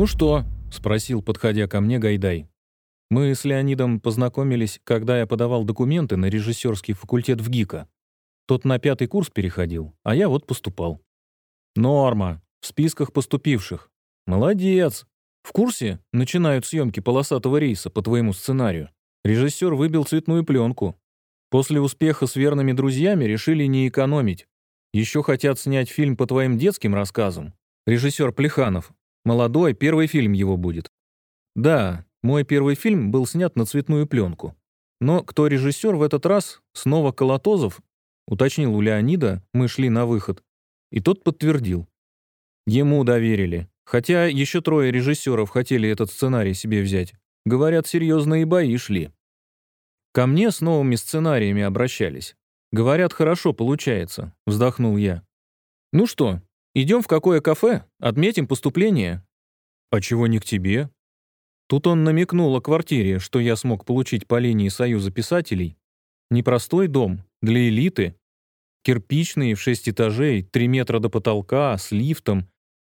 «Ну что?» — спросил, подходя ко мне Гайдай. Мы с Леонидом познакомились, когда я подавал документы на режиссерский факультет в ГИКа. Тот на пятый курс переходил, а я вот поступал. Норма. В списках поступивших. Молодец. В курсе начинают съемки полосатого рейса по твоему сценарию. Режиссер выбил цветную пленку. После успеха с верными друзьями решили не экономить. Еще хотят снять фильм по твоим детским рассказам. Режиссер Плеханов. Молодой, первый фильм его будет. Да, мой первый фильм был снят на цветную пленку. Но кто режиссер в этот раз? Снова Колотозов? Уточнил у Леонида, мы шли на выход. И тот подтвердил. Ему доверили. Хотя еще трое режиссеров хотели этот сценарий себе взять. Говорят, серьезные бои шли. Ко мне с новыми сценариями обращались. Говорят, хорошо получается, вздохнул я. Ну что, идем в какое кафе? Отметим поступление. А чего не к тебе? Тут он намекнул о квартире, что я смог получить по линии Союза писателей. Непростой дом, для элиты. Кирпичный, в шесть этажей, три метра до потолка, с лифтом.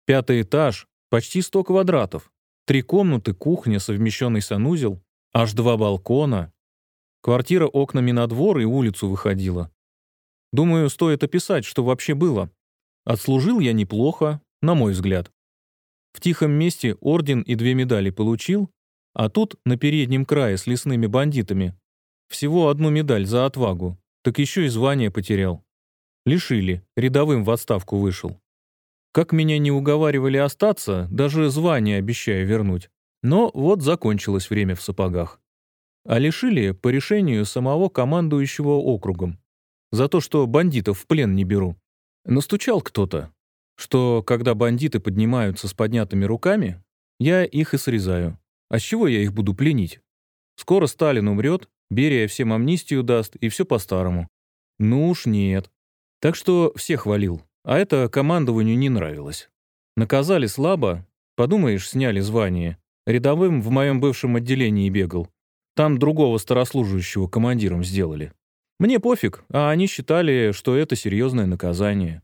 Пятый этаж, почти сто квадратов. Три комнаты, кухня, совмещенный санузел, аж два балкона. Квартира окнами на двор и улицу выходила. Думаю, стоит описать, что вообще было. Отслужил я неплохо, на мой взгляд. В тихом месте орден и две медали получил, а тут, на переднем крае с лесными бандитами, всего одну медаль за отвагу, так еще и звание потерял. Лишили, рядовым в отставку вышел. Как меня не уговаривали остаться, даже звание обещаю вернуть. Но вот закончилось время в сапогах. А лишили по решению самого командующего округом. За то, что бандитов в плен не беру. Настучал кто-то, что когда бандиты поднимаются с поднятыми руками, я их и срезаю. А с чего я их буду пленить? Скоро Сталин умрет, Берия всем амнистию даст, и все по-старому. Ну уж нет. Так что всех хвалил, а это командованию не нравилось. Наказали слабо, подумаешь, сняли звание. Рядовым в моем бывшем отделении бегал. Там другого старослужащего командиром сделали. Мне пофиг, а они считали, что это серьезное наказание.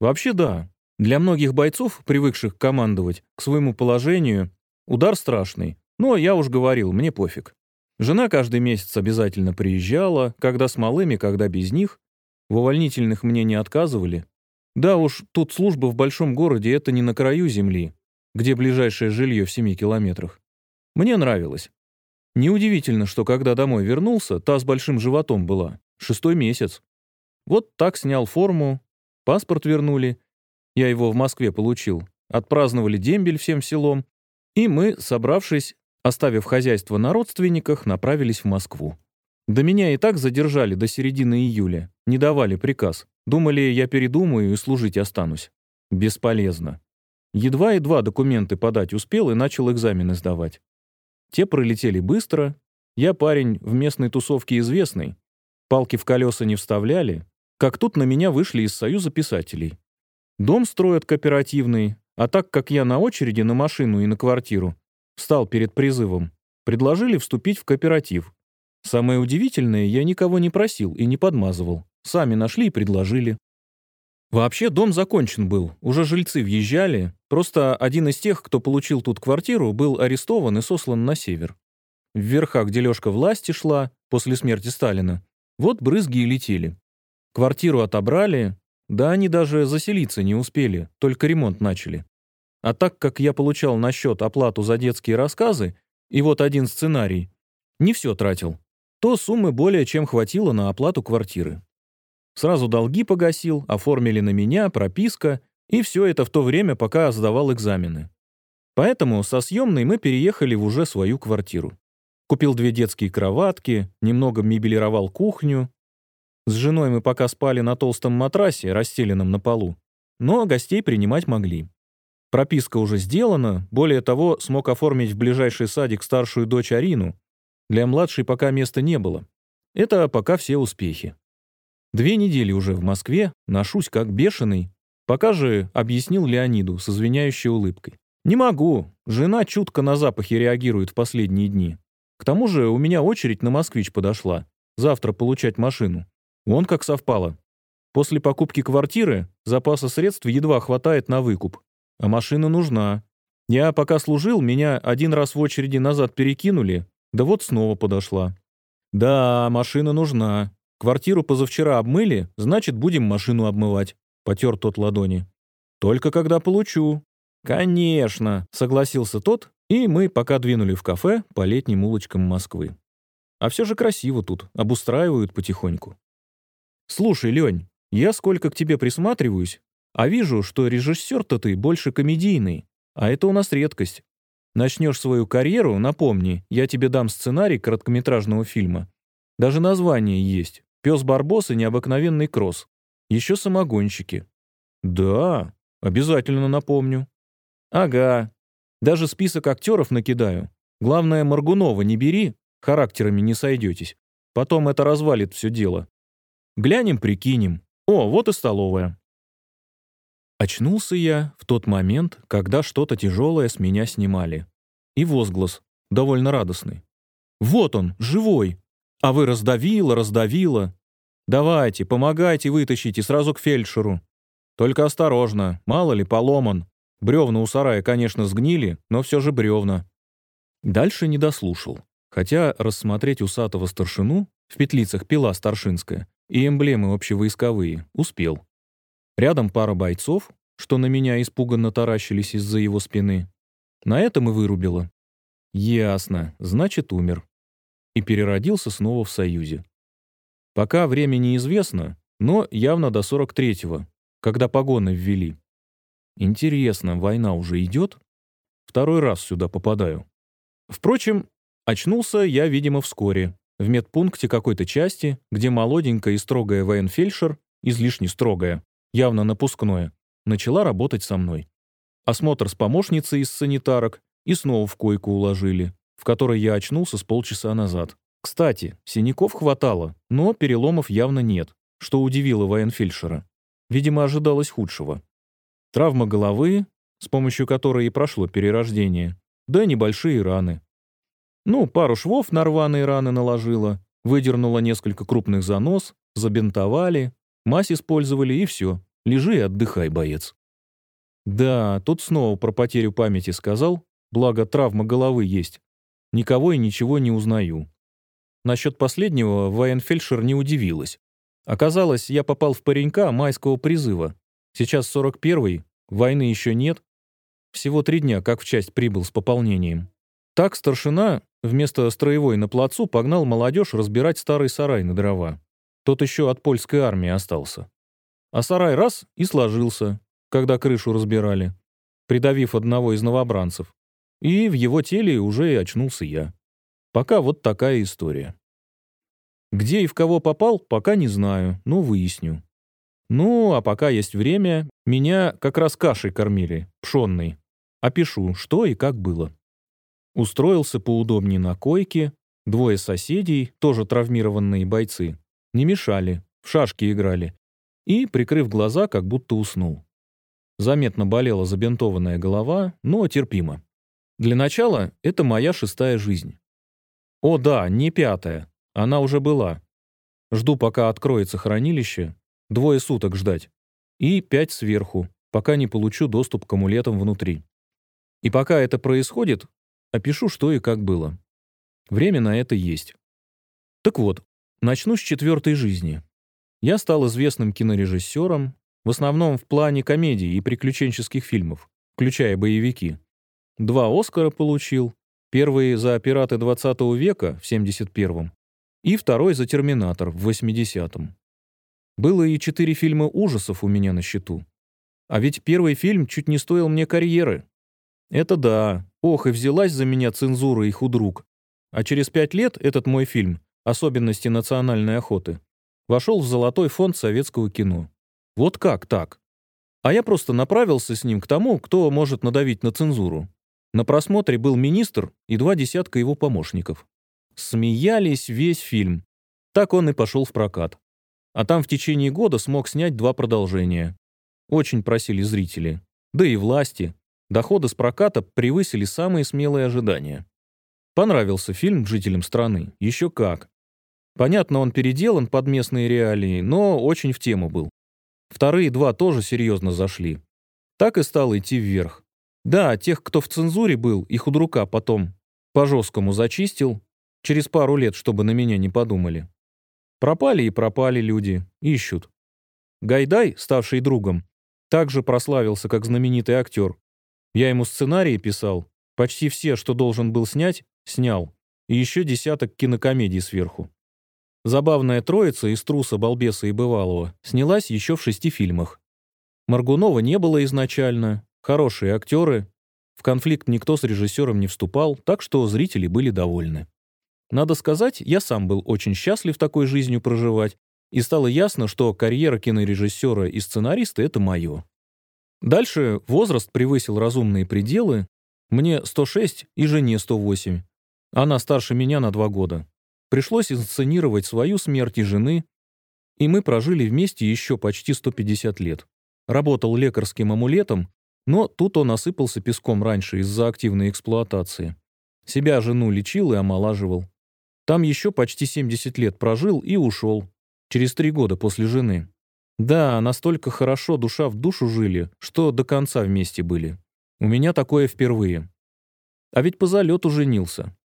Вообще да, для многих бойцов, привыкших командовать, к своему положению, удар страшный. Но я уж говорил, мне пофиг. Жена каждый месяц обязательно приезжала, когда с малыми, когда без них. В увольнительных мне не отказывали. Да уж, тут служба в большом городе — это не на краю земли, где ближайшее жилье в семи километрах. Мне нравилось. Неудивительно, что когда домой вернулся, та с большим животом была. Шестой месяц. Вот так снял форму, паспорт вернули, я его в Москве получил. Отпраздновали дембель всем селом. И мы, собравшись, оставив хозяйство на родственниках, направились в Москву. До меня и так задержали до середины июля. Не давали приказ. Думали, я передумаю и служить останусь. Бесполезно. Едва-едва документы подать успел и начал экзамены сдавать. Те пролетели быстро. Я парень в местной тусовке известный. Палки в колеса не вставляли. Как тут на меня вышли из Союза писателей. Дом строят кооперативный, а так как я на очереди на машину и на квартиру, встал перед призывом, предложили вступить в кооператив. Самое удивительное, я никого не просил и не подмазывал. Сами нашли и предложили. Вообще дом закончен был, уже жильцы въезжали, просто один из тех, кто получил тут квартиру, был арестован и сослан на север. В верхах дележка власти шла после смерти Сталина. Вот брызги и летели. Квартиру отобрали, да они даже заселиться не успели, только ремонт начали. А так как я получал на счет оплату за детские рассказы, и вот один сценарий, не все тратил, то суммы более чем хватило на оплату квартиры. Сразу долги погасил, оформили на меня, прописка, и все это в то время, пока сдавал экзамены. Поэтому со съемной мы переехали в уже свою квартиру. Купил две детские кроватки, немного мебелировал кухню, с женой мы пока спали на толстом матрасе, расстеленном на полу, но гостей принимать могли. Прописка уже сделана, более того, смог оформить в ближайший садик старшую дочь Арину. Для младшей пока места не было. Это пока все успехи. Две недели уже в Москве, ношусь как бешеный. Пока же объяснил Леониду с извиняющей улыбкой. «Не могу. Жена чутко на запахи реагирует в последние дни. К тому же у меня очередь на «Москвич» подошла. Завтра получать машину. Вон как совпало. После покупки квартиры запаса средств едва хватает на выкуп. А машина нужна. Я пока служил, меня один раз в очереди назад перекинули, да вот снова подошла. Да, машина нужна. Квартиру позавчера обмыли, значит, будем машину обмывать. Потер тот ладони. Только когда получу. Конечно, согласился тот, и мы пока двинули в кафе по летним улочкам Москвы. А все же красиво тут, обустраивают потихоньку. Слушай, Лень, я сколько к тебе присматриваюсь, а вижу, что режиссер-то ты больше комедийный, а это у нас редкость. Начнешь свою карьеру, напомни, я тебе дам сценарий короткометражного фильма. Даже название есть. «Пес Барбос и необыкновенный кросс». Еще самогонщики. Да, обязательно напомню. Ага. Даже список актеров накидаю. Главное, Маргунова не бери, характерами не сойдетесь. Потом это развалит все дело. Глянем, прикинем. О, вот и столовая. Очнулся я в тот момент, когда что-то тяжелое с меня снимали. И возглас, довольно радостный. «Вот он, живой! А вы раздавило, раздавило! Давайте, помогайте вытащите сразу к фельдшеру. Только осторожно, мало ли поломан. Бревна у сарая, конечно, сгнили, но все же бревна». Дальше не дослушал. Хотя рассмотреть усатого старшину, в петлицах пила старшинская, и эмблемы общевойсковые, успел. Рядом пара бойцов, что на меня испуганно таращились из-за его спины. На этом и вырубило. Ясно, значит, умер. И переродился снова в Союзе. Пока время неизвестно, но явно до 43-го, когда погоны ввели. Интересно, война уже идет? Второй раз сюда попадаю. Впрочем, Очнулся я, видимо, вскоре, в медпункте какой-то части, где молоденькая и строгая военфельдшер, излишне строгая, явно напускное, начала работать со мной. Осмотр с помощницей из санитарок и снова в койку уложили, в которой я очнулся с полчаса назад. Кстати, синяков хватало, но переломов явно нет, что удивило военфельдшера. Видимо, ожидалось худшего. Травма головы, с помощью которой и прошло перерождение, да небольшие раны, ну, пару швов на рваные раны наложила, выдернула несколько крупных занос, забинтовали, мазь использовали и все. Лежи и отдыхай, боец. Да, тут снова про потерю памяти сказал, благо травма головы есть. Никого и ничего не узнаю. Насчет последнего военфельдшер не удивилась. Оказалось, я попал в паренька майского призыва. Сейчас 41-й, войны еще нет. Всего три дня, как в часть прибыл с пополнением. Так старшина, Вместо строевой на плацу погнал молодежь разбирать старый сарай на дрова. Тот еще от польской армии остался. А сарай раз и сложился, когда крышу разбирали, придавив одного из новобранцев. И в его теле уже и очнулся я. Пока вот такая история. Где и в кого попал, пока не знаю, но выясню. Ну, а пока есть время, меня как раз кашей кормили, пшенной. Опишу, что и как было. Устроился поудобнее на койке, двое соседей, тоже травмированные бойцы, не мешали, в шашки играли, и, прикрыв глаза, как будто уснул. Заметно болела забинтованная голова, но терпимо. Для начала это моя шестая жизнь. О да, не пятая, она уже была. Жду, пока откроется хранилище, двое суток ждать, и пять сверху, пока не получу доступ к амулетам внутри. И пока это происходит, Опишу, что и как было. Время на это есть. Так вот, начну с четвертой жизни. Я стал известным кинорежиссером, в основном в плане комедий и приключенческих фильмов, включая боевики. Два «Оскара» получил. Первый за «Пираты 20 века» в 71-м и второй за «Терминатор» в 80-м. Было и четыре фильма ужасов у меня на счету. А ведь первый фильм чуть не стоил мне карьеры. Это да, ох, и взялась за меня цензура и худрук. А через пять лет этот мой фильм «Особенности национальной охоты» вошел в золотой фонд советского кино. Вот как так? А я просто направился с ним к тому, кто может надавить на цензуру. На просмотре был министр и два десятка его помощников. Смеялись весь фильм. Так он и пошел в прокат. А там в течение года смог снять два продолжения. Очень просили зрители. Да и власти. Доходы с проката превысили самые смелые ожидания. Понравился фильм жителям страны, еще как. Понятно, он переделан под местные реалии, но очень в тему был. Вторые два тоже серьезно зашли. Так и стал идти вверх. Да, тех, кто в цензуре был, и худрука потом по-жесткому зачистил, через пару лет, чтобы на меня не подумали. Пропали и пропали люди, ищут. Гайдай, ставший другом, также прославился как знаменитый актер. Я ему сценарии писал, почти все, что должен был снять, снял, и еще десяток кинокомедий сверху. Забавная троица из «Труса, балбеса и бывалого» снялась еще в шести фильмах. Маргунова не было изначально, хорошие актеры, в конфликт никто с режиссером не вступал, так что зрители были довольны. Надо сказать, я сам был очень счастлив такой жизнью проживать, и стало ясно, что карьера кинорежиссера и сценариста — это мое. Дальше возраст превысил разумные пределы. Мне 106 и жене 108. Она старше меня на два года. Пришлось инсценировать свою смерть и жены, и мы прожили вместе еще почти 150 лет. Работал лекарским амулетом, но тут он осыпался песком раньше из-за активной эксплуатации. Себя жену лечил и омолаживал. Там еще почти 70 лет прожил и ушел. Через три года после жены. Да, настолько хорошо душа в душу жили, что до конца вместе были. У меня такое впервые. А ведь по залету женился.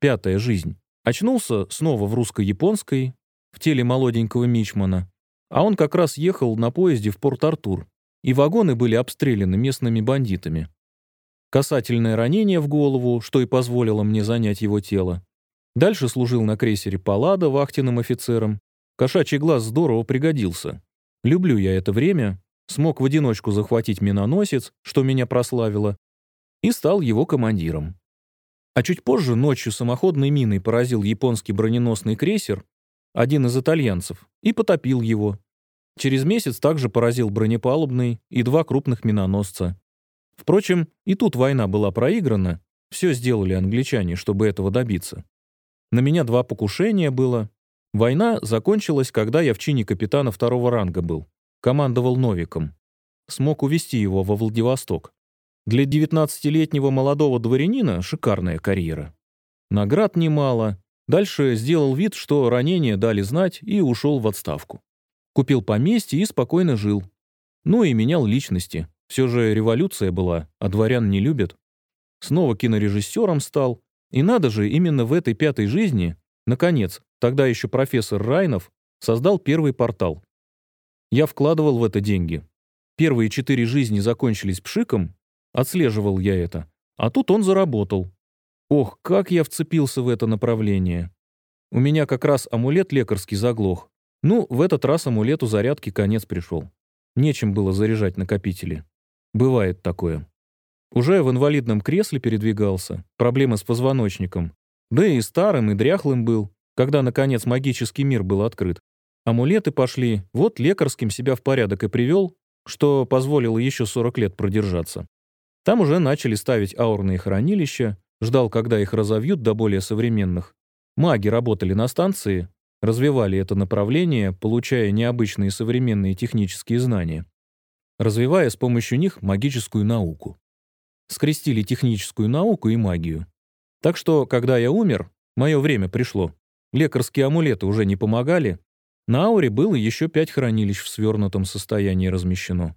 Пятая жизнь. Очнулся снова в русско-японской, в теле молоденького мичмана, а он как раз ехал на поезде в Порт-Артур, и вагоны были обстреляны местными бандитами. Касательное ранение в голову, что и позволило мне занять его тело. Дальше служил на крейсере «Паллада» вахтенным офицером. Кошачий глаз здорово пригодился. Люблю я это время, смог в одиночку захватить миноносец, что меня прославило, и стал его командиром. А чуть позже ночью самоходной миной поразил японский броненосный крейсер, один из итальянцев, и потопил его. Через месяц также поразил бронепалубный и два крупных миноносца. Впрочем, и тут война была проиграна, все сделали англичане, чтобы этого добиться. На меня два покушения было. Война закончилась, когда я в чине капитана второго ранга был. Командовал Новиком. Смог увести его во Владивосток. Для 19-летнего молодого дворянина шикарная карьера. Наград немало. Дальше сделал вид, что ранения дали знать и ушел в отставку. Купил поместье и спокойно жил. Ну и менял личности. Все же революция была, а дворян не любят. Снова кинорежиссером стал. И надо же, именно в этой пятой жизни, наконец, тогда еще профессор Райнов создал первый портал. Я вкладывал в это деньги. Первые четыре жизни закончились пшиком, Отслеживал я это. А тут он заработал. Ох, как я вцепился в это направление. У меня как раз амулет лекарский заглох. Ну, в этот раз амулету зарядки конец пришел. Нечем было заряжать накопители. Бывает такое. Уже в инвалидном кресле передвигался, проблемы с позвоночником. Да и старым, и дряхлым был, когда, наконец, магический мир был открыт. Амулеты пошли, вот лекарским себя в порядок и привел, что позволило еще 40 лет продержаться. Там уже начали ставить аурные хранилища, ждал, когда их разовьют до более современных. Маги работали на станции, развивали это направление, получая необычные современные технические знания, развивая с помощью них магическую науку. Скрестили техническую науку и магию. Так что, когда я умер, мое время пришло. Лекарские амулеты уже не помогали. На ауре было еще пять хранилищ в свернутом состоянии размещено.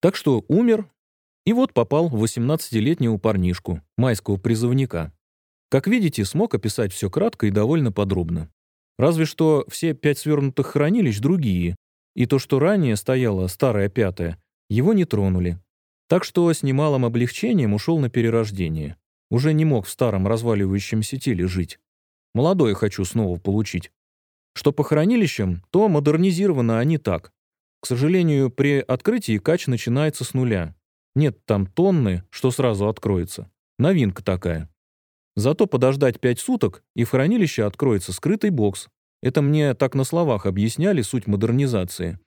Так что умер, и вот попал в 18-летнего парнишку, майского призывника. Как видите, смог описать все кратко и довольно подробно. Разве что все пять свернутых хранилищ другие, и то, что ранее стояло старое пятое, его не тронули. Так что с немалым облегчением ушел на перерождение. Уже не мог в старом разваливающемся теле жить. Молодое хочу снова получить. Что по хранилищам, то модернизированы они так. К сожалению, при открытии кач начинается с нуля, нет там тонны, что сразу откроется. Новинка такая. Зато подождать пять суток, и в хранилище откроется скрытый бокс. Это мне так на словах объясняли суть модернизации.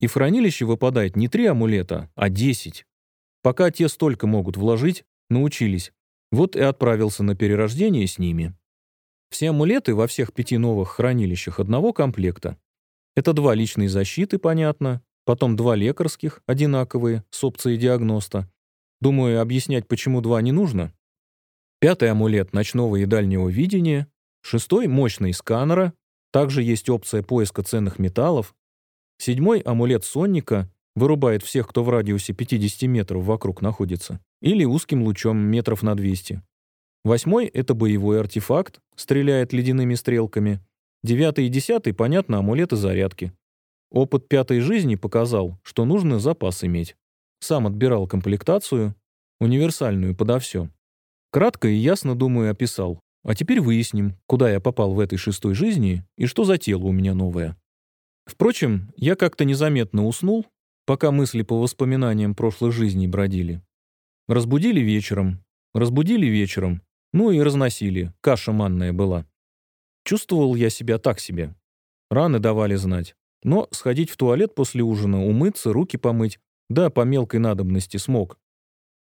И в хранилище выпадает не три амулета, а десять. Пока те столько могут вложить, научились. Вот и отправился на перерождение с ними. Все амулеты во всех пяти новых хранилищах одного комплекта. Это два личной защиты, понятно, Потом два лекарских, одинаковые, с опцией диагноста. Думаю, объяснять, почему два не нужно. Пятый амулет ночного и дальнего видения. Шестой — мощный сканера. Также есть опция поиска ценных металлов. Седьмой — амулет сонника. Вырубает всех, кто в радиусе 50 метров вокруг находится, или узким лучом метров на 200. Восьмой — это боевой артефакт, стреляет ледяными стрелками. Девятый и десятый, понятно, амулеты зарядки. Опыт пятой жизни показал, что нужно запас иметь. Сам отбирал комплектацию, универсальную подо все. Кратко и ясно, думаю, описал. А теперь выясним, куда я попал в этой шестой жизни и что за тело у меня новое. Впрочем, я как-то незаметно уснул, пока мысли по воспоминаниям прошлой жизни бродили. Разбудили вечером, разбудили вечером, ну и разносили, каша манная была. Чувствовал я себя так себе. Раны давали знать. Но сходить в туалет после ужина, умыться, руки помыть, да, по мелкой надобности смог.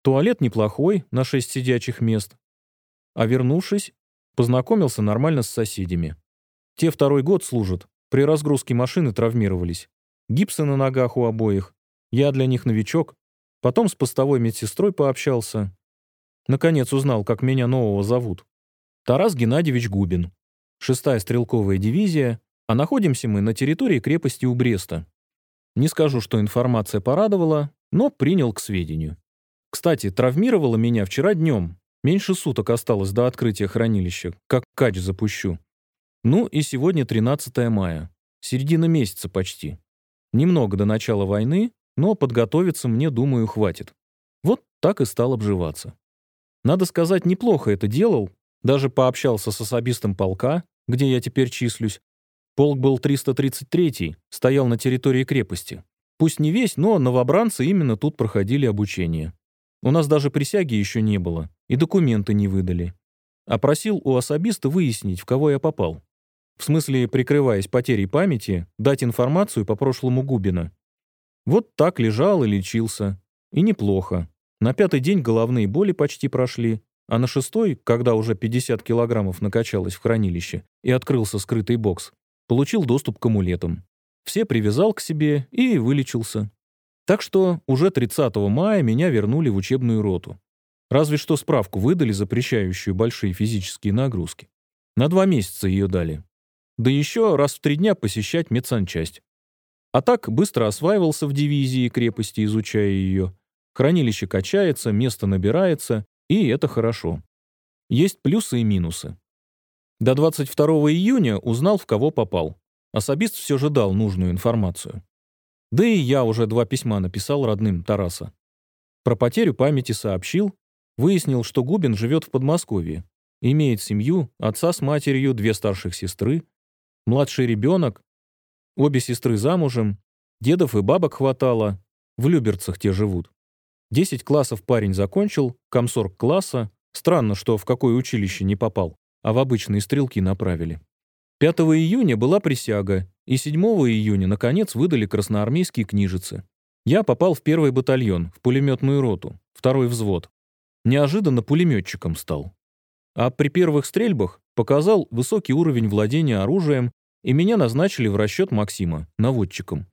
Туалет неплохой, на шесть сидячих мест. А вернувшись, познакомился нормально с соседями. Те второй год служат, при разгрузке машины травмировались. Гипсы на ногах у обоих. Я для них новичок. Потом с постовой медсестрой пообщался. Наконец узнал, как меня нового зовут. Тарас Геннадьевич Губин. Шестая стрелковая дивизия, а находимся мы на территории крепости у Бреста. Не скажу, что информация порадовала, но принял к сведению. Кстати, травмировало меня вчера днем. Меньше суток осталось до открытия хранилища, как кач запущу. Ну и сегодня 13 мая. Середина месяца почти. Немного до начала войны, но подготовиться мне, думаю, хватит. Вот так и стал обживаться. Надо сказать, неплохо это делал. Даже пообщался с особистом полка, где я теперь числюсь. Полк был 333-й, стоял на территории крепости. Пусть не весь, но новобранцы именно тут проходили обучение. У нас даже присяги еще не было, и документы не выдали. А просил у особиста выяснить, в кого я попал. В смысле, прикрываясь потерей памяти, дать информацию по прошлому Губина. Вот так лежал и лечился. И неплохо. На пятый день головные боли почти прошли, а на шестой, когда уже 50 килограммов накачалось в хранилище и открылся скрытый бокс, получил доступ к амулетам. Все привязал к себе и вылечился. Так что уже 30 мая меня вернули в учебную роту. Разве что справку выдали, запрещающую большие физические нагрузки. На два месяца ее дали. Да еще раз в три дня посещать медсанчасть. А так быстро осваивался в дивизии крепости, изучая ее, Хранилище качается, место набирается, и это хорошо. Есть плюсы и минусы. До 22 июня узнал, в кого попал. Особист все же дал нужную информацию. Да и я уже два письма написал родным Тараса. Про потерю памяти сообщил, выяснил, что Губин живет в Подмосковье, имеет семью, отца с матерью, две старших сестры, младший ребенок, обе сестры замужем, дедов и бабок хватало, в Люберцах те живут. Десять классов парень закончил, комсорг класса. Странно, что в какое училище не попал, а в обычные стрелки направили. 5 июня была присяга, и 7 июня, наконец, выдали красноармейские книжицы. Я попал в первый батальон, в пулеметную роту, второй взвод. Неожиданно пулеметчиком стал. А при первых стрельбах показал высокий уровень владения оружием, и меня назначили в расчет Максима, наводчиком.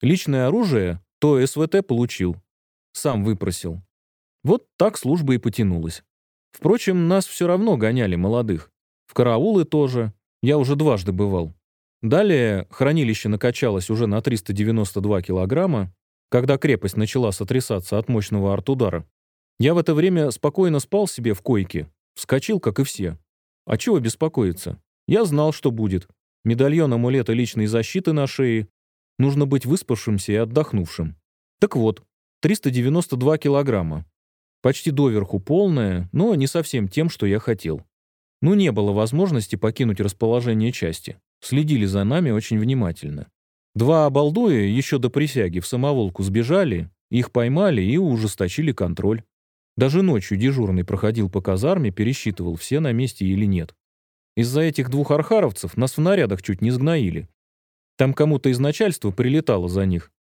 Личное оружие, то СВТ получил, сам выпросил. Вот так служба и потянулась. Впрочем, нас все равно гоняли молодых. В караулы тоже. Я уже дважды бывал. Далее хранилище накачалось уже на 392 килограмма, когда крепость начала сотрясаться от мощного артудара. Я в это время спокойно спал себе в койке, вскочил, как и все. А чего беспокоиться? Я знал, что будет. Медальон амулета личной защиты на шее. Нужно быть выспавшимся и отдохнувшим. Так вот, 392 килограмма. Почти доверху полная, но не совсем тем, что я хотел. Ну, не было возможности покинуть расположение части. Следили за нами очень внимательно. Два обалдуя еще до присяги в самоволку сбежали, их поймали и ужесточили контроль. Даже ночью дежурный проходил по казарме, пересчитывал, все на месте или нет. Из-за этих двух архаровцев нас в нарядах чуть не сгноили. Там кому-то из начальства прилетало за них.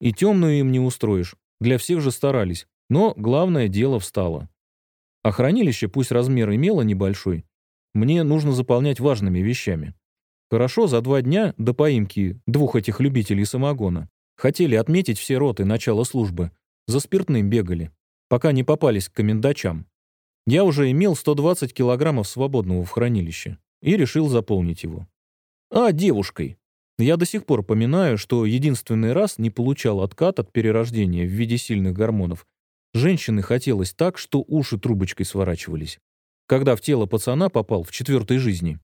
И темную им не устроишь, для всех же старались, но главное дело встало. А хранилище, пусть размер имело небольшой, мне нужно заполнять важными вещами. Хорошо, за два дня до поимки двух этих любителей самогона хотели отметить все роты начала службы, за спиртным бегали, пока не попались к комендачам. Я уже имел 120 килограммов свободного в хранилище и решил заполнить его. А, девушкой. Я до сих пор поминаю, что единственный раз не получал откат от перерождения в виде сильных гормонов. Женщины хотелось так, что уши трубочкой сворачивались. Когда в тело пацана попал в четвертой жизни.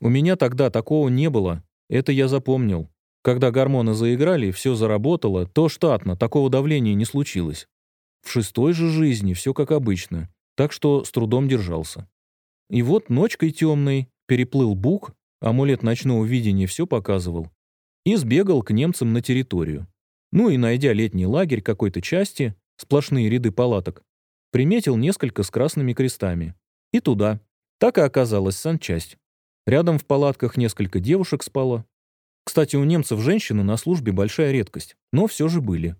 У меня тогда такого не было, это я запомнил. Когда гормоны заиграли, все заработало, то штатно, такого давления не случилось. В шестой же жизни все как обычно, так что с трудом держался. И вот ночкой темной переплыл бук, амулет ночного видения все показывал, и сбегал к немцам на территорию. Ну и, найдя летний лагерь какой-то части, сплошные ряды палаток, приметил несколько с красными крестами. И туда. Так и оказалась санчасть. Рядом в палатках несколько девушек спало. Кстати, у немцев женщины на службе большая редкость, но все же были.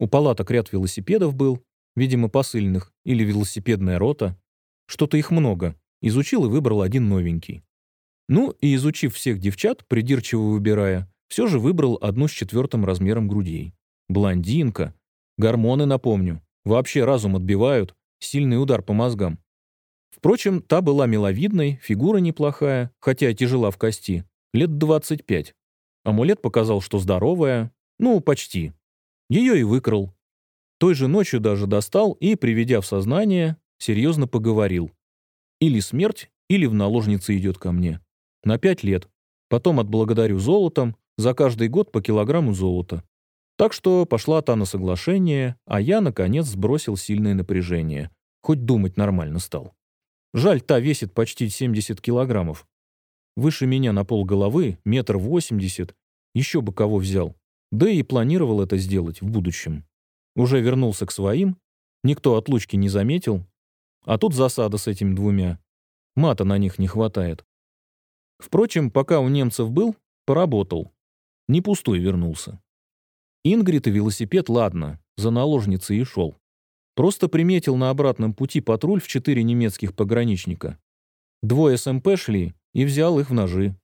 У палаток ряд велосипедов был, видимо, посыльных, или велосипедная рота. Что-то их много. Изучил и выбрал один новенький. Ну, и изучив всех девчат, придирчиво выбирая, все же выбрал одну с четвертым размером грудей. Блондинка. Гормоны, напомню. Вообще разум отбивают. Сильный удар по мозгам. Впрочем, та была миловидной, фигура неплохая, хотя тяжела в кости. Лет 25. Амулет показал, что здоровая. Ну, почти. Ее и выкрал. Той же ночью даже достал и, приведя в сознание, серьезно поговорил. Или смерть, или в наложнице идет ко мне. На пять лет. Потом отблагодарю золотом, за каждый год по килограмму золота. Так что пошла та на соглашение, а я, наконец, сбросил сильное напряжение. Хоть думать нормально стал. Жаль, та весит почти 70 килограммов. Выше меня на пол головы, метр восемьдесят. Еще бы кого взял. Да и планировал это сделать в будущем. Уже вернулся к своим, никто отлучки не заметил, а тут засада с этими двумя. Мата на них не хватает. Впрочем, пока у немцев был, поработал. Не пустой вернулся. Ингрид и велосипед, ладно, за наложницей и шел. Просто приметил на обратном пути патруль в четыре немецких пограничника. Двое с МП шли и взял их в ножи.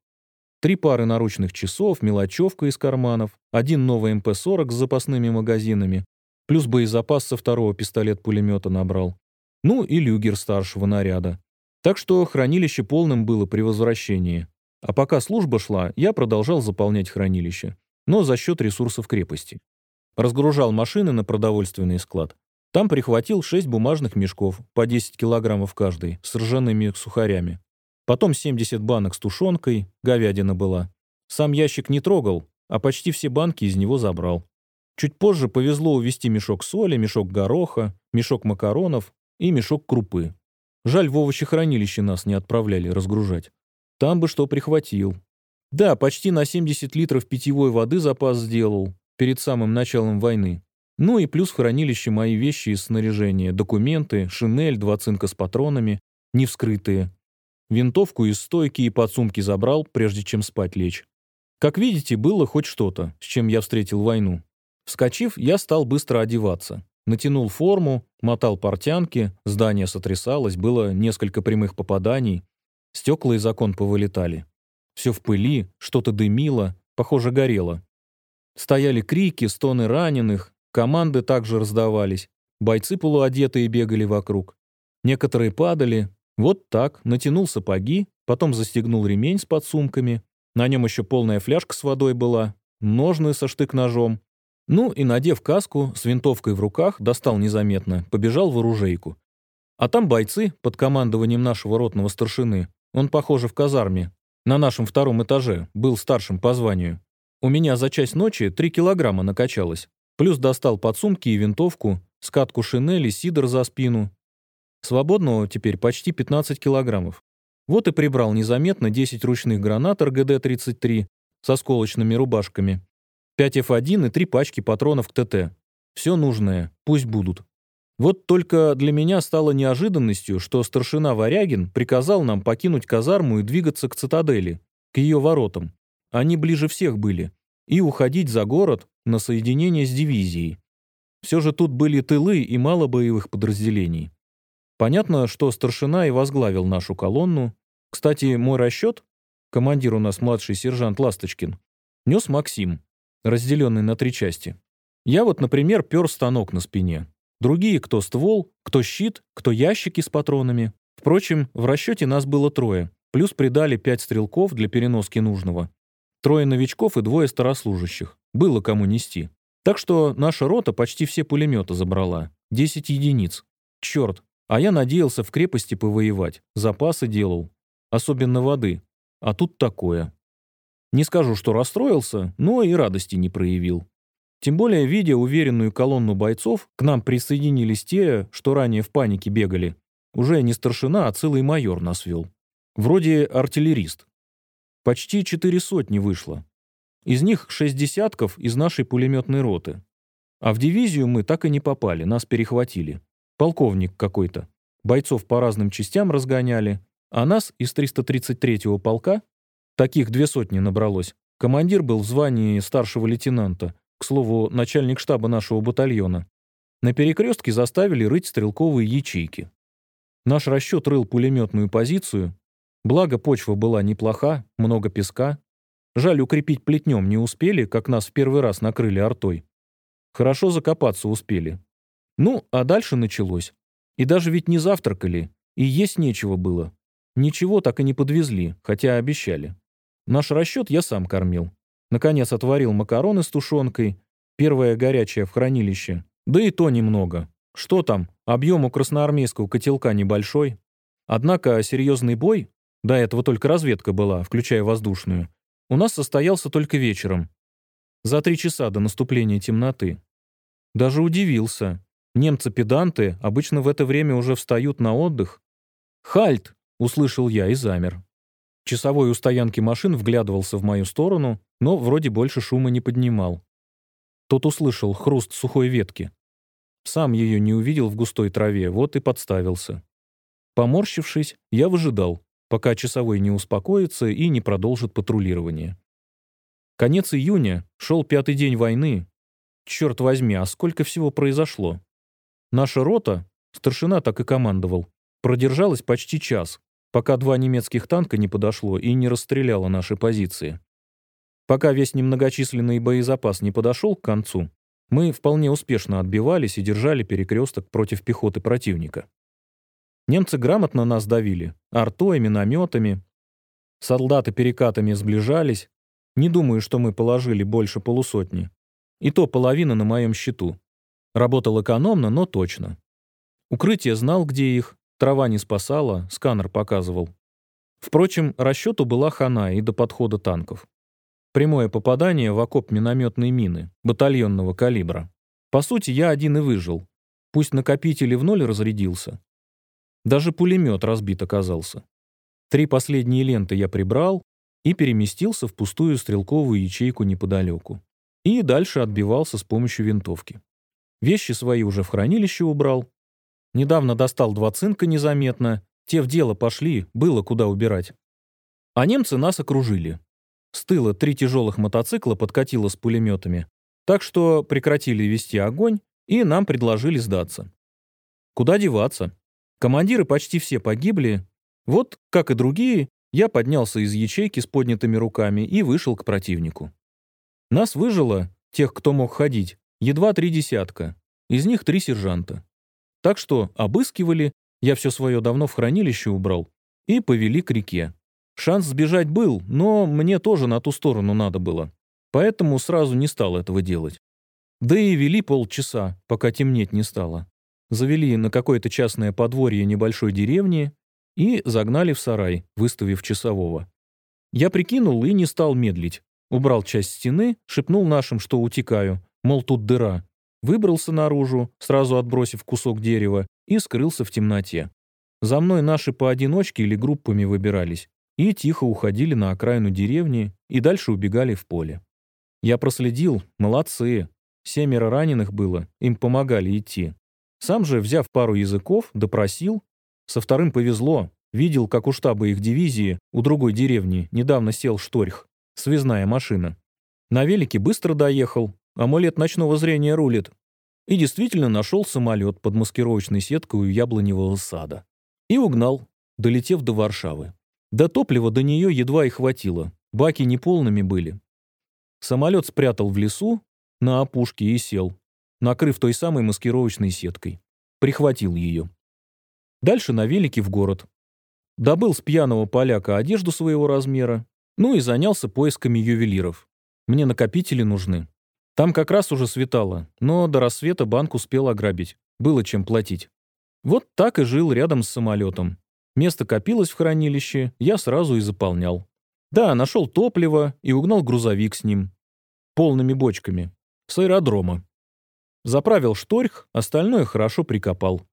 Три пары наручных часов, мелочевка из карманов, один новый МП-40 с запасными магазинами, плюс боезапас со второго пистолет-пулемета набрал. Ну и люгер старшего наряда. Так что хранилище полным было при возвращении. А пока служба шла, я продолжал заполнять хранилище, но за счет ресурсов крепости. Разгружал машины на продовольственный склад. Там прихватил шесть бумажных мешков, по 10 килограммов каждый, с ржаными сухарями. Потом 70 банок с тушенкой, говядина была. Сам ящик не трогал, а почти все банки из него забрал. Чуть позже повезло увезти мешок соли, мешок гороха, мешок макаронов и мешок крупы. Жаль, в овощехранилище нас не отправляли разгружать. Там бы что прихватил. Да, почти на 70 литров питьевой воды запас сделал перед самым началом войны. Ну и плюс в хранилище мои вещи и снаряжение, документы, шинель, два цинка с патронами, не вскрытые, Винтовку из стойки и подсумки забрал, прежде чем спать лечь. Как видите, было хоть что-то, с чем я встретил войну. Вскочив, я стал быстро одеваться. Натянул форму, мотал портянки, здание сотрясалось, было несколько прямых попаданий. Стекла из окон повылетали. Все в пыли, что-то дымило, похоже, горело. Стояли крики, стоны раненых, команды также раздавались. Бойцы полуодетые бегали вокруг. Некоторые падали, вот так, натянул сапоги, потом застегнул ремень с подсумками. На нем еще полная фляжка с водой была, ножны со штык-ножом. Ну и, надев каску, с винтовкой в руках, достал незаметно, побежал в оружейку. А там бойцы, под командованием нашего ротного старшины. Он, похоже, в казарме. На нашем втором этаже, был старшим по званию. У меня за часть ночи три килограмма накачалось. Плюс достал подсумки и винтовку, скатку шинели, сидор за спину, Свободного теперь почти 15 килограммов. Вот и прибрал незаметно 10 ручных гранат РГД-33 со сколочными рубашками, 5 F1 и 3 пачки патронов к ТТ. Все нужное, пусть будут. Вот только для меня стало неожиданностью, что старшина Варягин приказал нам покинуть казарму и двигаться к цитадели, к ее воротам. Они ближе всех были. И уходить за город на соединение с дивизией. Все же тут были тылы и мало боевых подразделений. Понятно, что старшина и возглавил нашу колонну. Кстати, мой расчет, командир у нас младший сержант Ласточкин, нес Максим, разделенный на три части. Я вот, например, пер станок на спине. Другие кто ствол, кто щит, кто ящики с патронами. Впрочем, в расчете нас было трое, плюс придали пять стрелков для переноски нужного. Трое новичков и двое старослужащих. Было кому нести. Так что наша рота почти все пулеметы забрала. 10 единиц. Черт, а я надеялся в крепости повоевать. Запасы делал. Особенно воды. А тут такое. Не скажу, что расстроился, но и радости не проявил. Тем более, видя уверенную колонну бойцов, к нам присоединились те, что ранее в панике бегали. Уже не старшина, а целый майор нас вел. Вроде артиллерист. Почти четыре сотни вышло. Из них шесть десятков из нашей пулеметной роты. А в дивизию мы так и не попали, нас перехватили. Полковник какой-то. Бойцов по разным частям разгоняли, а нас из 333-го полка, таких две сотни набралось, командир был в звании старшего лейтенанта, к слову, начальник штаба нашего батальона. На перекрестке заставили рыть стрелковые ячейки. Наш расчет рыл пулеметную позицию, благо почва была неплоха, много песка. Жаль, укрепить плетнем не успели, как нас в первый раз накрыли артой. Хорошо закопаться успели. Ну, а дальше началось. И даже ведь не завтракали, и есть нечего было. Ничего так и не подвезли, хотя обещали. Наш расчет я сам кормил. Наконец отварил макароны с тушенкой, первое горячее в хранилище. Да и то немного. Что там, объем у красноармейского котелка небольшой. Однако серьезный бой, до этого только разведка была, включая воздушную, у нас состоялся только вечером. За три часа до наступления темноты. Даже удивился. Немцы-педанты обычно в это время уже встают на отдых. «Хальт!» — услышал я и замер. Часовой у стоянки машин вглядывался в мою сторону, но вроде больше шума не поднимал. Тот услышал хруст сухой ветки. Сам ее не увидел в густой траве, вот и подставился. Поморщившись, я выжидал, пока часовой не успокоится и не продолжит патрулирование. Конец июня, шел пятый день войны. Черт возьми, а сколько всего произошло? Наша рота, старшина так и командовал, продержалась почти час, пока два немецких танка не подошло и не расстреляло наши позиции. Пока весь немногочисленный боезапас не подошел к концу, мы вполне успешно отбивались и держали перекресток против пехоты противника. Немцы грамотно нас давили, артой, минометами. Солдаты перекатами сближались. Не думаю, что мы положили больше полусотни. И то половина на моем счету. Работал экономно, но точно. Укрытие знал, где их, Трава не спасала, сканер показывал. Впрочем, расчету была хана и до подхода танков. Прямое попадание в окоп минометной мины, батальонного калибра. По сути, я один и выжил. Пусть накопитель и в ноль разрядился. Даже пулемет разбит оказался. Три последние ленты я прибрал и переместился в пустую стрелковую ячейку неподалеку. И дальше отбивался с помощью винтовки. Вещи свои уже в хранилище убрал, Недавно достал два цинка незаметно. Те в дело пошли, было куда убирать. А немцы нас окружили. С тыла три тяжелых мотоцикла подкатило с пулеметами. Так что прекратили вести огонь, и нам предложили сдаться. Куда деваться? Командиры почти все погибли. Вот, как и другие, я поднялся из ячейки с поднятыми руками и вышел к противнику. Нас выжило, тех, кто мог ходить, едва три десятка. Из них три сержанта. Так что обыскивали, я все свое давно в хранилище убрал, и повели к реке. Шанс сбежать был, но мне тоже на ту сторону надо было. Поэтому сразу не стал этого делать. Да и вели полчаса, пока темнеть не стало. Завели на какое-то частное подворье небольшой деревни и загнали в сарай, выставив часового. Я прикинул и не стал медлить. Убрал часть стены, шепнул нашим, что утекаю, мол, тут дыра, Выбрался наружу, сразу отбросив кусок дерева, и скрылся в темноте. За мной наши поодиночке или группами выбирались и тихо уходили на окраину деревни и дальше убегали в поле. Я проследил, молодцы. Семеро раненых было, им помогали идти. Сам же, взяв пару языков, допросил. Со вторым повезло. Видел, как у штаба их дивизии у другой деревни недавно сел шторх, связная машина. На велике быстро доехал, Амулет ночного зрения рулит. И действительно нашел самолет под маскировочной сеткой у яблоневого сада. И угнал, долетев до Варшавы. До топлива до нее едва и хватило. Баки неполными были. Самолет спрятал в лесу, на опушке и сел, накрыв той самой маскировочной сеткой. Прихватил ее. Дальше на велике в город. Добыл с пьяного поляка одежду своего размера, Ну и занялся поисками ювелиров. Мне накопители нужны. Там как раз уже светало, но до рассвета банк успел ограбить. Было чем платить. Вот так и жил рядом с самолетом. Место копилось в хранилище, я сразу и заполнял. Да, нашел топливо и угнал грузовик с ним. Полными бочками. С аэродрома. Заправил шторх, остальное хорошо прикопал.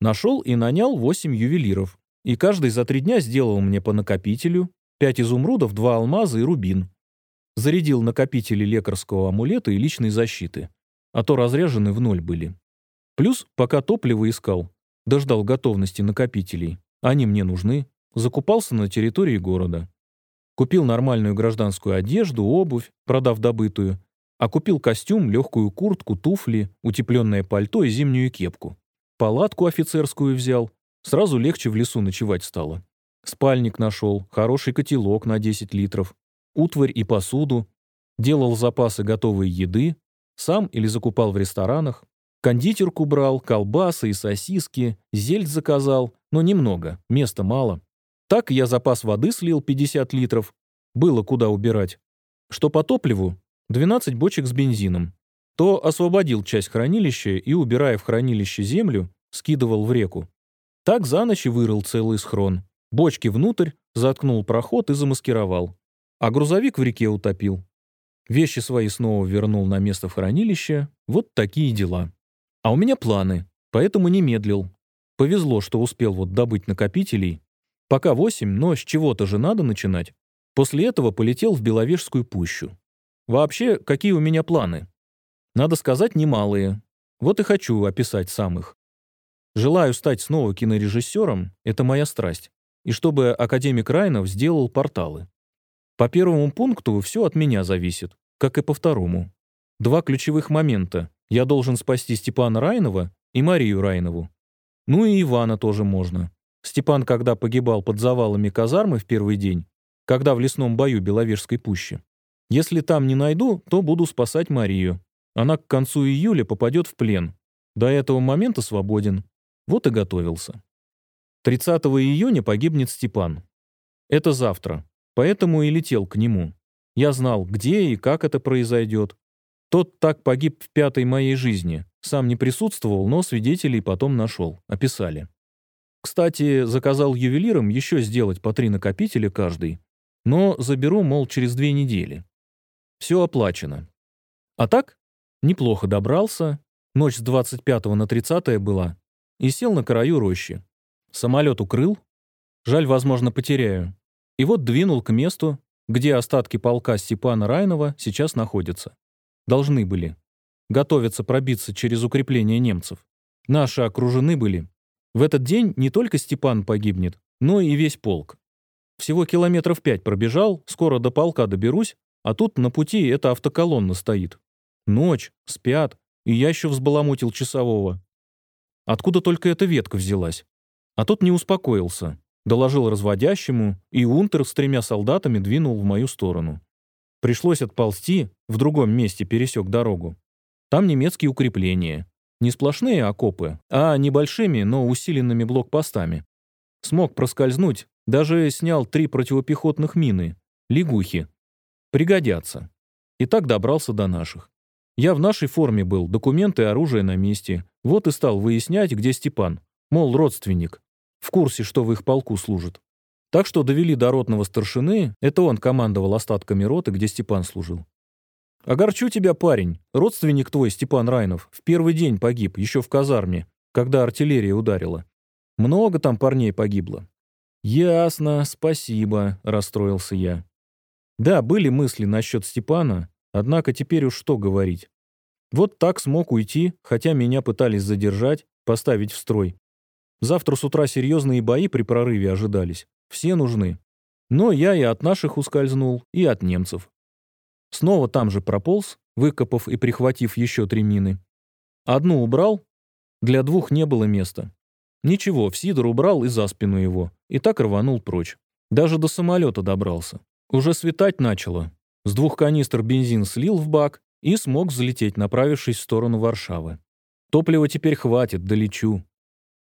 Нашел и нанял 8 ювелиров. И каждый за три дня сделал мне по накопителю, 5 изумрудов, 2 алмаза и рубин. Зарядил накопители лекарского амулета и личной защиты, а то разряжены в ноль были. Плюс, пока топливо искал, дождал готовности накопителей, они мне нужны, закупался на территории города. Купил нормальную гражданскую одежду, обувь, продав добытую, а купил костюм, легкую куртку, туфли, утепленное пальто и зимнюю кепку. Палатку офицерскую взял, сразу легче в лесу ночевать стало. Спальник нашел, хороший котелок на 10 литров, утварь и посуду, делал запасы готовой еды, сам или закупал в ресторанах, кондитерку брал, колбасы и сосиски, зельд заказал, но немного, места мало. Так я запас воды слил 50 литров, было куда убирать. Что по топливу, 12 бочек с бензином. То освободил часть хранилища и, убирая в хранилище землю, скидывал в реку. Так за ночь и вырыл целый схрон. Бочки внутрь, заткнул проход и замаскировал. А грузовик в реке утопил. Вещи свои снова вернул на место в хранилище. Вот такие дела. А у меня планы, поэтому не медлил. Повезло, что успел вот добыть накопителей Пока восемь, но с чего-то же надо начинать. После этого полетел в Беловежскую пущу. Вообще, какие у меня планы? Надо сказать, немалые. Вот и хочу описать самых. Желаю стать снова кинорежиссером, это моя страсть. И чтобы академик Райнов сделал порталы. По первому пункту все от меня зависит, как и по второму. Два ключевых момента. Я должен спасти Степана Райнова и Марию Райнову. Ну и Ивана тоже можно. Степан, когда погибал под завалами казармы в первый день, когда в лесном бою Беловежской пущи. Если там не найду, то буду спасать Марию. Она к концу июля попадет в плен. До этого момента свободен. Вот и готовился. 30 июня погибнет Степан. Это завтра. Поэтому и летел к нему. Я знал, где и как это произойдет. Тот так погиб в пятой моей жизни. Сам не присутствовал, но свидетелей потом нашел. Описали. Кстати, заказал ювелирам еще сделать по три накопителя каждый, но заберу, мол, через две недели. Все оплачено. А так, неплохо добрался, ночь с 25 на 30 была, и сел на краю рощи. Самолет укрыл, жаль, возможно, потеряю. И вот двинул к месту, где остатки полка Степана Райнова сейчас находятся. Должны были. Готовятся пробиться через укрепление немцев. Наши окружены были, в этот день не только Степан погибнет, но и весь полк. Всего километров пять пробежал, скоро до полка доберусь, а тут на пути эта автоколонна стоит. Ночь, спят, и я еще взбаламутил часового. Откуда только эта ветка взялась? А тот не успокоился. Доложил разводящему, и Унтер с тремя солдатами двинул в мою сторону. Пришлось отползти, в другом месте пересек дорогу. Там немецкие укрепления. Не сплошные окопы, а небольшими, но усиленными блокпостами. Смог проскользнуть, даже снял три противопехотных мины, лягухи. Пригодятся. И так добрался до наших. Я в нашей форме был, документы и оружие на месте. Вот и стал выяснять, где Степан. Мол, родственник. В курсе, что в их полку служит. Так что довели до ротного старшины, это он командовал остатками роты, где Степан служил. «Огорчу тебя, парень. Родственник твой, Степан Райнов, в первый день погиб, еще в казарме, когда артиллерия ударила. Много там парней погибло». «Ясно, спасибо», — расстроился я. Да, были мысли насчет Степана, однако теперь уж что говорить. Вот так смог уйти, хотя меня пытались задержать, поставить в строй. Завтра с утра серьезные бои при прорыве ожидались. Все нужны. Но я и от наших ускользнул, и от немцев. Снова там же прополз, выкопав и прихватив еще три мины. Одну убрал, для двух не было места. Ничего, Сидор убрал и за спину его, и так рванул прочь. Даже до самолета добрался. Уже светать начало. С двух канистр бензин слил в бак и смог взлететь, направившись в сторону Варшавы. Топлива теперь хватит, долечу.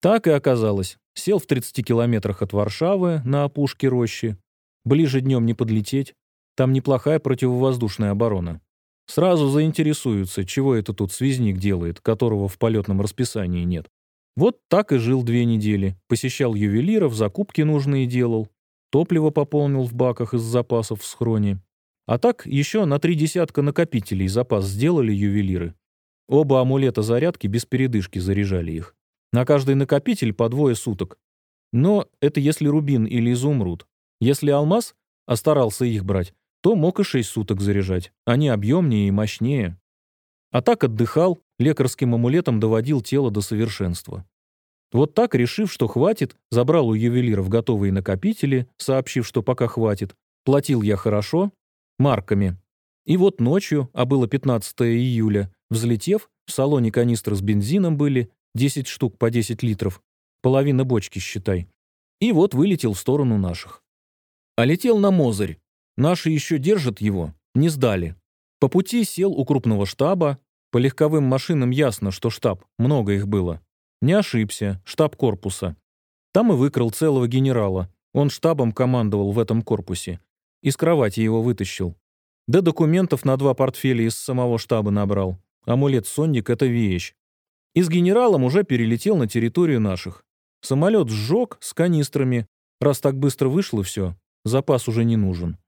Так и оказалось. Сел в 30 километрах от Варшавы на опушке рощи. ближе днем не подлететь. Там неплохая противовоздушная оборона. Сразу заинтересуются, чего это тут связник делает, которого в полетном расписании нет. Вот так и жил две недели. Посещал ювелиров, закупки нужные делал. Топливо пополнил в баках из запасов в схроне. А так еще на три десятка накопителей запас сделали ювелиры. Оба амулета зарядки без передышки заряжали их. На каждый накопитель по двое суток. Но это если рубин или изумруд. Если алмаз, а старался их брать, то мог и шесть суток заряжать. Они объемнее и мощнее. А так отдыхал, лекарским амулетом доводил тело до совершенства. Вот так, решив, что хватит, забрал у ювелиров готовые накопители, сообщив, что пока хватит. Платил я хорошо, марками. И вот ночью, а было 15 июля, взлетев, в салоне канистры с бензином были, 10 штук по 10 литров, половина бочки, считай. И вот вылетел в сторону наших. А летел на Мозырь. Наши еще держат его, не сдали. По пути сел у крупного штаба. По легковым машинам ясно, что штаб, много их было. Не ошибся, штаб корпуса. Там и выкрал целого генерала. Он штабом командовал в этом корпусе. Из кровати его вытащил. Да документов на два портфеля из самого штаба набрал. Амулет-сонник — это вещь. И с генералом уже перелетел на территорию наших. Самолет сжег с канистрами. Раз так быстро вышло все, запас уже не нужен.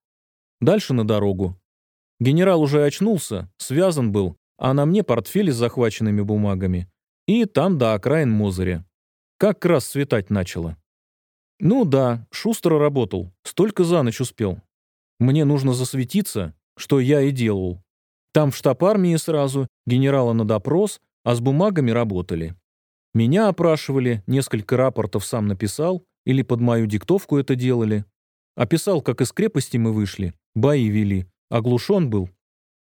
Дальше на дорогу. Генерал уже очнулся, связан был, а на мне портфель с захваченными бумагами. И там до окраин Мозыря. Как раз светать начало. Ну да, шустро работал, столько за ночь успел. Мне нужно засветиться, что я и делал. Там в штаб армии сразу, генерала на допрос, а с бумагами работали. Меня опрашивали, несколько рапортов сам написал, или под мою диктовку это делали. Описал, как из крепости мы вышли, бои вели, оглушен был.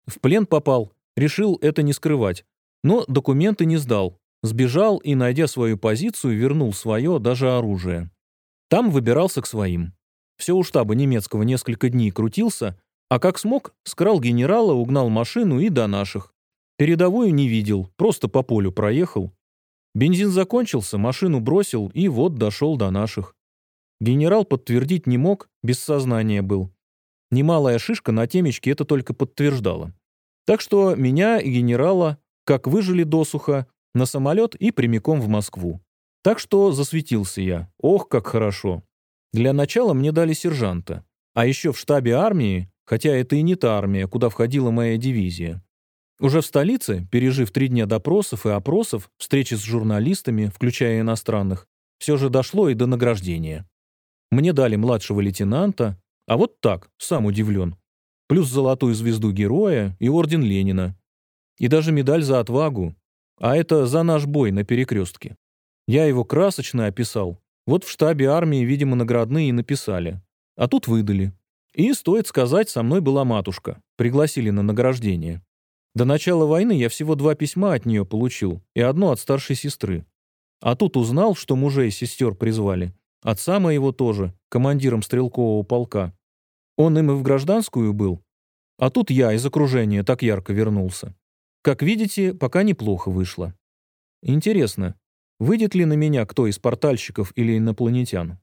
В плен попал, решил это не скрывать, но документы не сдал, Сбежал и, найдя свою позицию, вернул свое, даже оружие. Там выбирался к своим. Все у штаба немецкого несколько дней крутился, а как смог, скрал генерала, угнал машину и до наших. Передовую не видел, просто по полю проехал. Бензин закончился, машину бросил и вот дошел до наших. Генерал подтвердить не мог, без сознания был. Немалая шишка на темечке это только подтверждала. Так что меня и генерала, как выжили досуха, на самолет и прямиком в Москву. Так что засветился я. Ох, как хорошо. Для начала мне дали сержанта. А еще в штабе армии, хотя это и не та армия, куда входила моя дивизия. Уже в столице, пережив три дня допросов и опросов, встречи с журналистами, включая иностранных, все же дошло и до награждения. Мне дали младшего лейтенанта, а вот так, сам удивлен. Плюс золотую звезду героя и орден Ленина. И даже медаль за отвагу, а это за наш бой на перекрестке. Я его красочно описал. Вот в штабе армии, видимо, наградные и написали. А тут выдали. И, стоит сказать, со мной была матушка. Пригласили на награждение. До начала войны я всего два письма от нее получил, и одно от старшей сестры. А тут узнал, что мужей сестер призвали. Отца моего тоже, командиром стрелкового полка. Он им и в гражданскую был. А тут я из окружения так ярко вернулся. Как видите, пока неплохо вышло. Интересно, выйдет ли на меня кто из портальщиков или инопланетян?